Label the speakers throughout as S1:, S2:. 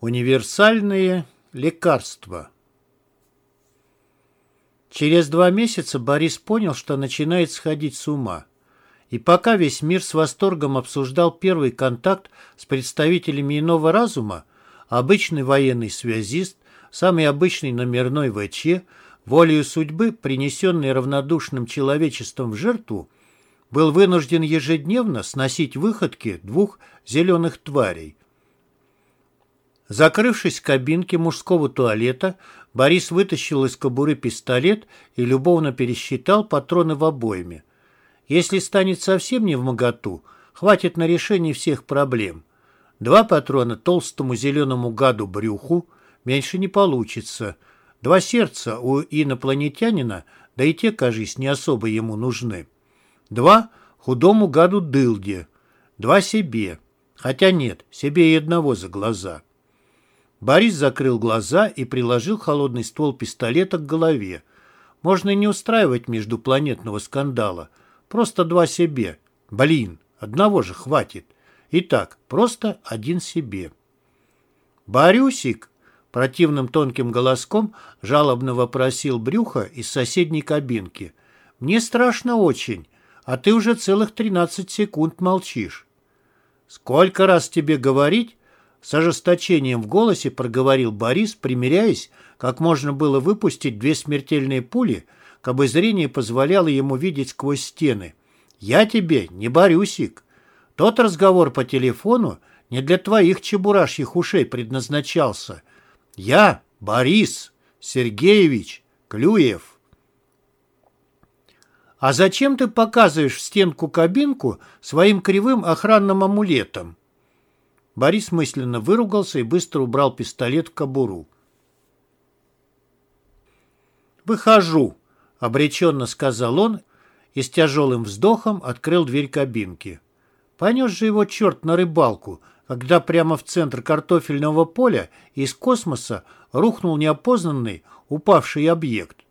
S1: Универсальные лекарства Через два месяца Борис понял, что начинает сходить с ума. И пока весь мир с восторгом обсуждал первый контакт с представителями иного разума, обычный военный связист, самый обычный номерной ВЧ, волею судьбы, принесенный равнодушным человечеством в жертву, был вынужден ежедневно сносить выходки двух зеленых тварей. Закрывшись в кабинке мужского туалета, Борис вытащил из кобуры пистолет и любовно пересчитал патроны в обойме. Если станет совсем не в моготу, хватит на решение всех проблем. Два патрона толстому зеленому гаду брюху, меньше не получится. Два сердца у инопланетянина, да и те, кажись, не особо ему нужны. Два худому гаду дылде, два себе. Хотя нет, себе и одного за глаза. Борис закрыл глаза и приложил холодный ствол пистолета к голове. Можно и не устраивать междупланетного скандала. Просто два себе. Блин, одного же хватит. Итак, просто один себе. «Борюсик!» — противным тонким голоском жалобно вопросил Брюха из соседней кабинки. «Мне страшно очень, а ты уже целых тринадцать секунд молчишь». «Сколько раз тебе говорить, с ожесточением в голосе проговорил Борис, примиряясь, как можно было выпустить две смертельные пули, кабы зрение позволяло ему видеть сквозь стены. «Я тебе не борюсик. Тот разговор по телефону не для твоих чебурашьих ушей предназначался. Я Борис Сергеевич Клюев». «А зачем ты показываешь в стенку кабинку своим кривым охранным амулетом?» Борис мысленно выругался и быстро убрал пистолет в кобуру. «Выхожу», — обреченно сказал он и с тяжелым вздохом открыл дверь кабинки. Понес же его черт на рыбалку, когда прямо в центр картофельного поля из космоса рухнул неопознанный упавший объект.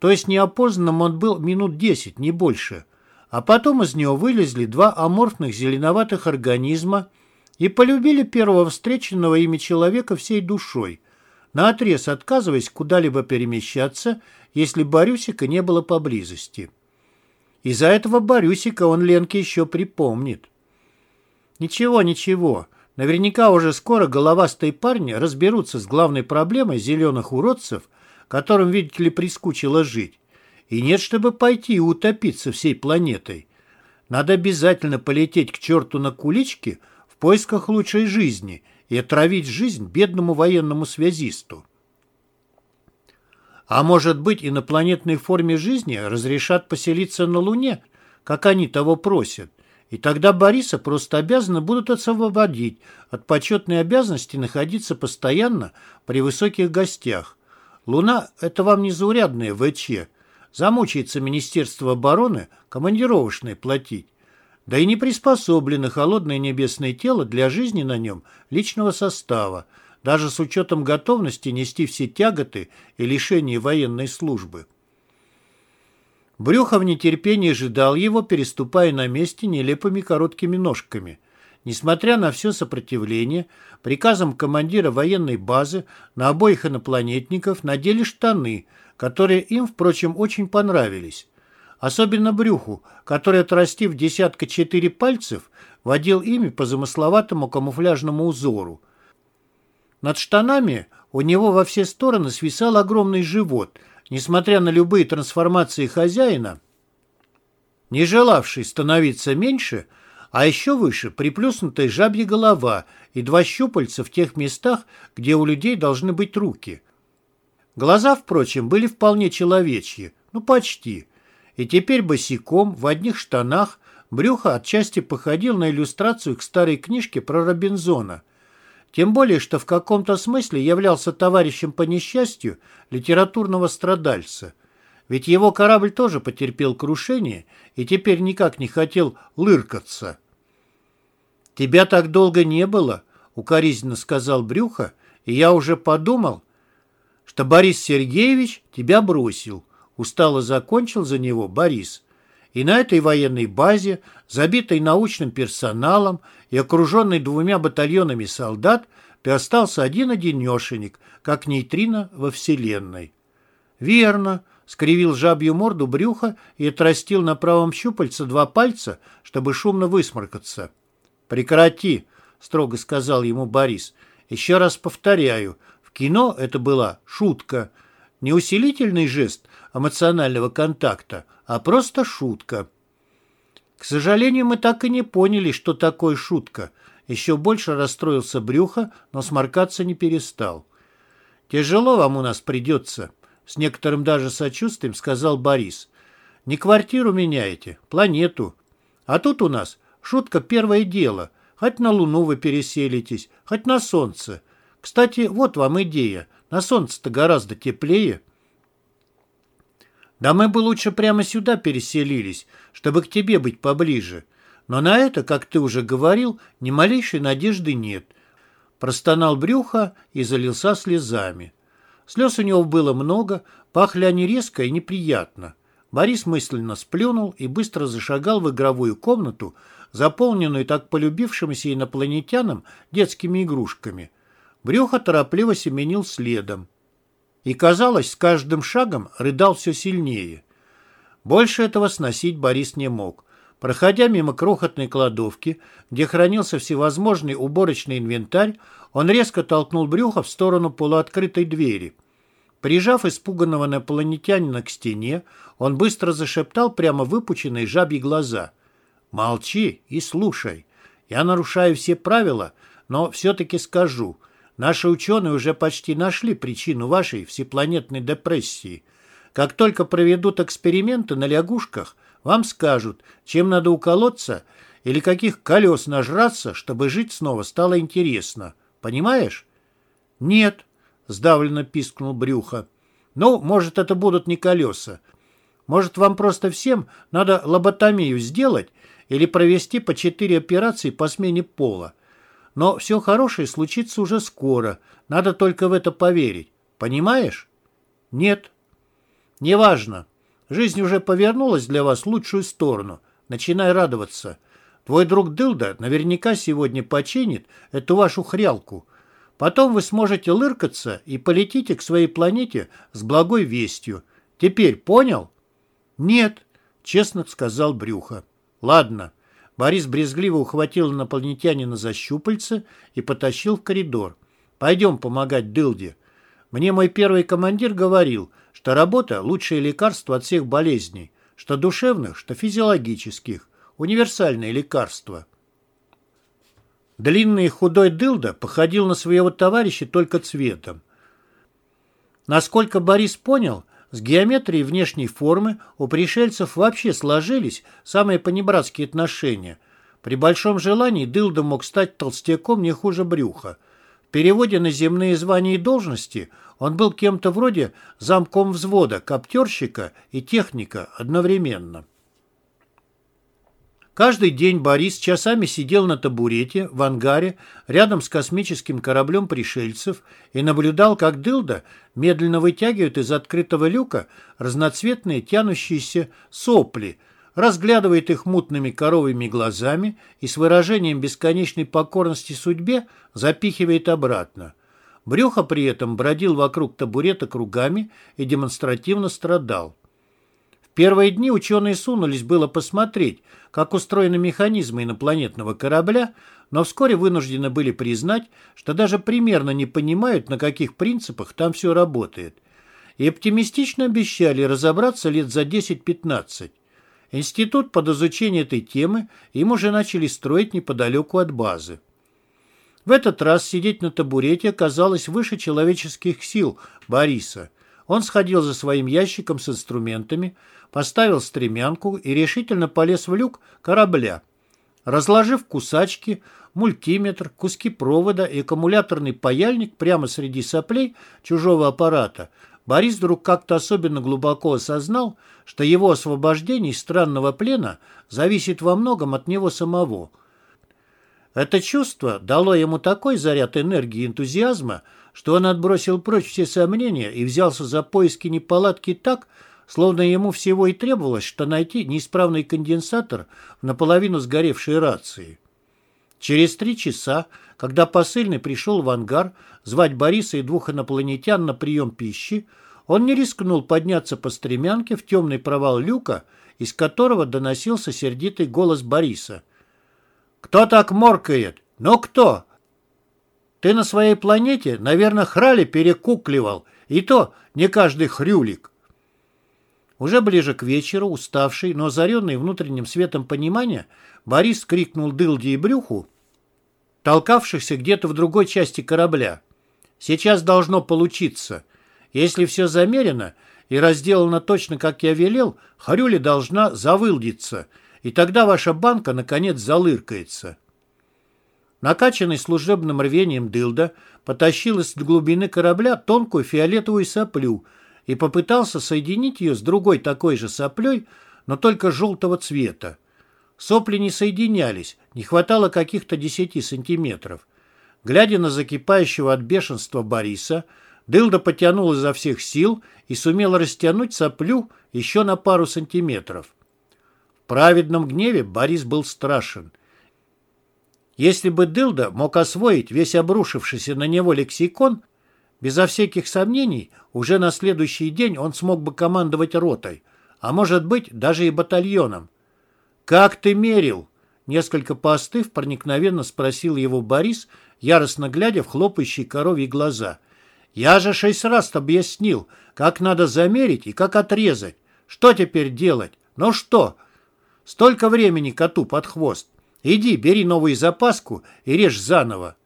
S1: То есть неопознанным он был минут десять, не больше. А потом из него вылезли два аморфных зеленоватых организма и полюбили первого встреченного ими человека всей душой, наотрез отказываясь куда-либо перемещаться, если Борюсика не было поблизости. Из-за этого Борюсика он Ленке еще припомнит. Ничего, ничего. Наверняка уже скоро головастые парни разберутся с главной проблемой зеленых уродцев, которым, видите ли, прискучило жить. И нет, чтобы пойти и утопиться всей планетой. Надо обязательно полететь к черту на куличке, поисках лучшей жизни и отравить жизнь бедному военному связисту. А может быть, инопланетной форме жизни разрешат поселиться на Луне, как они того просят, и тогда Бориса просто обязаны будут освободить от почетной обязанности находиться постоянно при высоких гостях. Луна – это вам не заурядное ВЧ. Замучается Министерство обороны командировочные платить да и не приспособлено холодное небесное тело для жизни на нем личного состава, даже с учетом готовности нести все тяготы и лишения военной службы. Брюхо в нетерпении ожидал его, переступая на месте нелепыми короткими ножками. Несмотря на все сопротивление, приказом командира военной базы на обоих инопланетников надели штаны, которые им, впрочем, очень понравились. Особенно брюху, который, отрастив десятка четыре пальцев, водил ими по замысловатому камуфляжному узору. Над штанами у него во все стороны свисал огромный живот, несмотря на любые трансформации хозяина, не желавший становиться меньше, а еще выше приплюснутая жабья голова и два щупальца в тех местах, где у людей должны быть руки. Глаза, впрочем, были вполне человечьи, ну почти – и теперь босиком, в одних штанах, брюхо отчасти походил на иллюстрацию к старой книжке про Робинзона. Тем более, что в каком-то смысле являлся товарищем по несчастью литературного страдальца. Ведь его корабль тоже потерпел крушение и теперь никак не хотел лыркаться. «Тебя так долго не было», — укоризненно сказал Брюхо, «и я уже подумал, что Борис Сергеевич тебя бросил. Устало закончил за него Борис. И на этой военной базе, забитой научным персоналом и окруженной двумя батальонами солдат, ты остался один-одинешенек, как нейтрино во Вселенной. Верно, скривил жабью морду брюха и отрастил на правом щупальце два пальца, чтобы шумно высморкаться. «Прекрати!» — строго сказал ему Борис. «Еще раз повторяю, в кино это была шутка. Не усилительный жест эмоционального контакта, а просто шутка». К сожалению, мы так и не поняли, что такое шутка. Еще больше расстроился брюхо, но сморкаться не перестал. «Тяжело вам у нас придется», — с некоторым даже сочувствием сказал Борис. «Не квартиру меняете, планету. А тут у нас шутка первое дело. Хоть на Луну вы переселитесь, хоть на Солнце. Кстати, вот вам идея. На Солнце-то гораздо теплее». Да мы бы лучше прямо сюда переселились, чтобы к тебе быть поближе. Но на это, как ты уже говорил, ни малейшей надежды нет. Простонал брюхо и залился слезами. Слез у него было много, пахли они резко и неприятно. Борис мысленно сплюнул и быстро зашагал в игровую комнату, заполненную так полюбившимися инопланетянам детскими игрушками. Брюхо торопливо семенил следом и, казалось, с каждым шагом рыдал все сильнее. Больше этого сносить Борис не мог. Проходя мимо крохотной кладовки, где хранился всевозможный уборочный инвентарь, он резко толкнул брюхо в сторону полуоткрытой двери. Прижав испуганного инопланетянина к стене, он быстро зашептал прямо выпученные жабьи глаза. «Молчи и слушай. Я нарушаю все правила, но все-таки скажу – Наши учеые уже почти нашли причину вашей всепланетной депрессии. Как только проведут эксперименты на лягушках, вам скажут, чем надо уколоться или каких колес нажраться, чтобы жить снова стало интересно. Понимаешь? Нет, сдавленно пискнул брюхо. Ну, может, это будут не колеса. Может, вам просто всем надо лоботомию сделать или провести по четыре операции по смене пола. Но все хорошее случится уже скоро. Надо только в это поверить. Понимаешь? Нет. Неважно. Жизнь уже повернулась для вас в лучшую сторону. Начинай радоваться. Твой друг Дылда наверняка сегодня починит эту вашу хрялку. Потом вы сможете лыркаться и полетите к своей планете с благой вестью. Теперь понял? Нет, честно сказал Брюхо. Ладно. Борис брезгливо ухватил инопланетянина за щупальце и потащил в коридор. «Пойдем помогать Дылде. Мне мой первый командир говорил, что работа – лучшее лекарство от всех болезней, что душевных, что физиологических, универсальное лекарство». Длинный и худой Дылда походил на своего товарища только цветом. Насколько Борис понял, с геометрией внешней формы у пришельцев вообще сложились самые понебратские отношения. При большом желании Дылда мог стать толстяком не хуже брюха. В переводе на земные звания и должности он был кем-то вроде замком взвода, коптерщика и техника одновременно. Каждый день Борис часами сидел на табурете в ангаре рядом с космическим кораблем пришельцев и наблюдал, как Дылда медленно вытягивает из открытого люка разноцветные тянущиеся сопли, разглядывает их мутными коровыми глазами и с выражением бесконечной покорности судьбе запихивает обратно. Брюхо при этом бродил вокруг табурета кругами и демонстративно страдал первые дни ученые сунулись было посмотреть, как устроены механизмы инопланетного корабля, но вскоре вынуждены были признать, что даже примерно не понимают, на каких принципах там все работает. И оптимистично обещали разобраться лет за 10-15. Институт под изучение этой темы им уже начали строить неподалеку от базы. В этот раз сидеть на табурете оказалось выше человеческих сил Бориса. Он сходил за своим ящиком с инструментами, поставил стремянку и решительно полез в люк корабля. Разложив кусачки, мультиметр, куски провода и аккумуляторный паяльник прямо среди соплей чужого аппарата, Борис вдруг как-то особенно глубоко осознал, что его освобождение из странного плена зависит во многом от него самого. Это чувство дало ему такой заряд энергии и энтузиазма, что он отбросил прочь все сомнения и взялся за поиски неполадки так, словно ему всего и требовалось, что найти неисправный конденсатор в наполовину сгоревшей рации. Через три часа, когда посыльный пришел в ангар звать Бориса и двух инопланетян на прием пищи, он не рискнул подняться по стремянке в темный провал люка, из которого доносился сердитый голос Бориса. «Кто так моркает? Ну кто?» «Ты на своей планете, наверное, храли перекукливал, и то не каждый хрюлик». Уже ближе к вечеру, уставший, но озаренный внутренним светом понимания, Борис крикнул Дылде и Брюху, толкавшихся где-то в другой части корабля. «Сейчас должно получиться. Если все замерено и разделано точно, как я велел, Харюля должна завылдиться, и тогда ваша банка, наконец, залыркается». Накачанный служебным рвением дылда потащил из глубины корабля тонкую фиолетовую соплю и попытался соединить ее с другой такой же соплей, но только желтого цвета. Сопли не соединялись, не хватало каких-то десяти сантиметров. Глядя на закипающего от бешенства Бориса, Дылда потянул изо всех сил и сумел растянуть соплю еще на пару сантиметров. В праведном гневе Борис был страшен. Если бы Дылда мог освоить весь обрушившийся на него лексикон, безо всяких сомнений, уже на следующий день он смог бы командовать ротой, а может быть даже и батальоном. «Как ты мерил?» Несколько поостыв, проникновенно спросил его Борис, яростно глядя в хлопающие коровьи глаза. «Я же шесть раз объяснил, как надо замерить и как отрезать. Что теперь делать? Ну что? Столько времени коту под хвост. Иди, бери новую запаску и режь заново».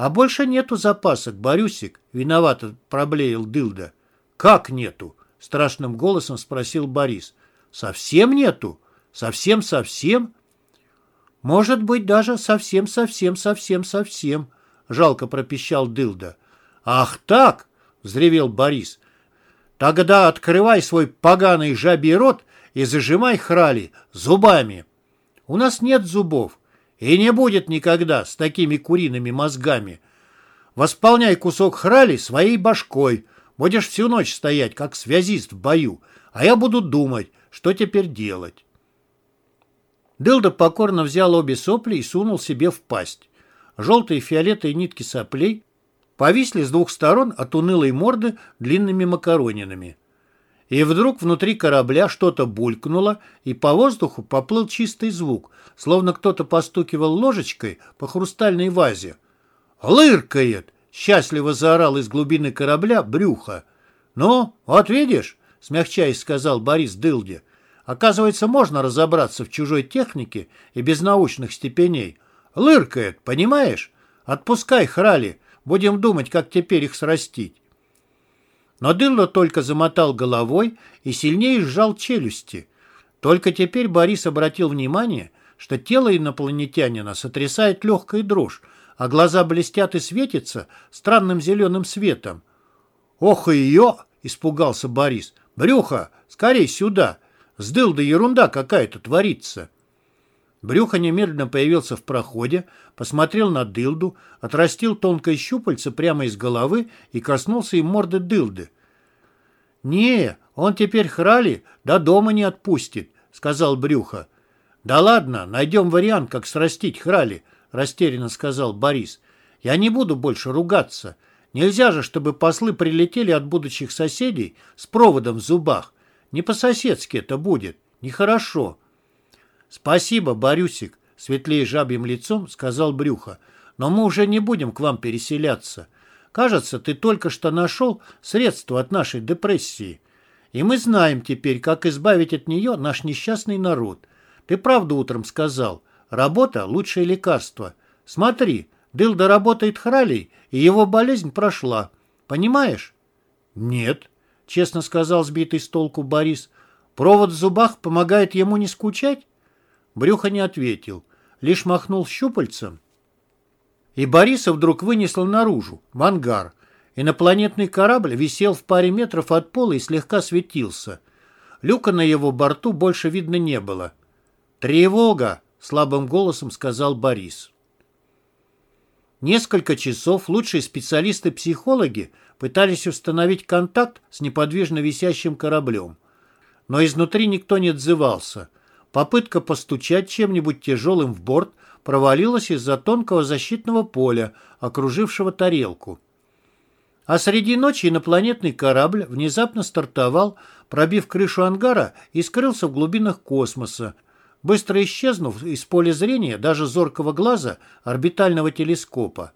S1: «А больше нету запасок, Борюсик», — виновато проблеял Дылда. «Как нету?» — страшным голосом спросил Борис. «Совсем нету?» Совсем-совсем? Может быть, даже совсем-совсем-совсем-совсем, жалко пропищал Дылда. Ах так, взревел Борис. Тогда открывай свой поганый жабий рот и зажимай храли зубами. У нас нет зубов, и не будет никогда с такими куриными мозгами. Восполняй кусок храли своей башкой. Будешь всю ночь стоять, как связист в бою, а я буду думать, что теперь делать. Дылда покорно взял обе сопли и сунул себе в пасть. Желтые и фиолетовые нитки соплей повисли с двух сторон от унылой морды длинными макаронинами. И вдруг внутри корабля что-то булькнуло, и по воздуху поплыл чистый звук, словно кто-то постукивал ложечкой по хрустальной вазе. «Лыркает!» — счастливо заорал из глубины корабля брюхо. «Ну, вот видишь», — смягчаясь, сказал Борис Дылде, Оказывается, можно разобраться в чужой технике и без научных степеней. Лыркает, понимаешь? Отпускай храли, будем думать, как теперь их срастить. Но Дыло только замотал головой и сильнее сжал челюсти. Только теперь Борис обратил внимание, что тело инопланетянина сотрясает легкая дрожь, а глаза блестят и светятся странным зеленым светом. «Ох и ее!» — испугался Борис. «Брюхо, скорей сюда!» С дылдой ерунда какая-то творится. Брюхо немедленно появился в проходе, посмотрел на дылду, отрастил тонкое щупальце прямо из головы и коснулся им морды дылды. «Не, он теперь храли, до дома не отпустит», — сказал Брюхо. «Да ладно, найдем вариант, как срастить храли», — растерянно сказал Борис. «Я не буду больше ругаться. Нельзя же, чтобы послы прилетели от будущих соседей с проводом в зубах. Не по-соседски это будет. Нехорошо. Спасибо, Борюсик, светлее жабьим лицом сказал Брюхо. Но мы уже не будем к вам переселяться. Кажется, ты только что нашел средство от нашей депрессии. И мы знаем теперь, как избавить от нее наш несчастный народ. Ты правду утром сказал. Работа – лучшее лекарство. Смотри, Дылда работает хралей, и его болезнь прошла. Понимаешь? Нет, честно сказал сбитый с толку Борис. Провод в зубах помогает ему не скучать? Брюхо не ответил, лишь махнул щупальцем. И Бориса вдруг вынесло наружу, в ангар. Инопланетный корабль висел в паре метров от пола и слегка светился. Люка на его борту больше видно не было. «Тревога!» — слабым голосом сказал Борис. Несколько часов лучшие специалисты-психологи пытались установить контакт с неподвижно висящим кораблем. Но изнутри никто не отзывался. Попытка постучать чем-нибудь тяжелым в борт провалилась из-за тонкого защитного поля, окружившего тарелку. А среди ночи инопланетный корабль внезапно стартовал, пробив крышу ангара и скрылся в глубинах космоса, быстро исчезнув из поля зрения даже зоркого глаза орбитального телескопа.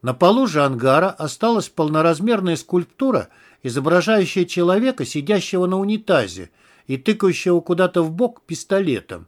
S1: На полу же ангара осталась полноразмерная скульптура, изображающая человека, сидящего на унитазе и тыкающего куда-то в бок пистолетом.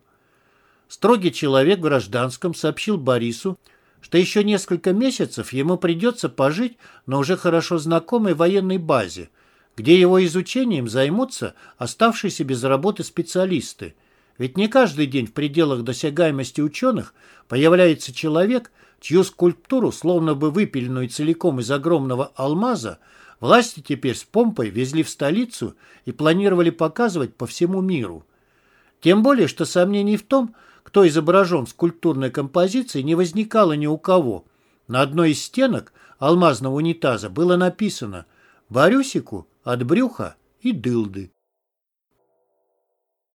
S1: Строгий человек в гражданском сообщил Борису, что еще несколько месяцев ему придется пожить на уже хорошо знакомой военной базе, где его изучением займутся оставшиеся без работы специалисты. Ведь не каждый день в пределах досягаемости ученых появляется человек, чью скульптуру, словно бы выпиленную целиком из огромного алмаза, власти теперь с помпой везли в столицу и планировали показывать по всему миру. Тем более, что сомнений в том, кто изображен в скульптурной композиции, не возникало ни у кого. На одной из стенок алмазного унитаза было написано «Борюсику от брюха и дылды».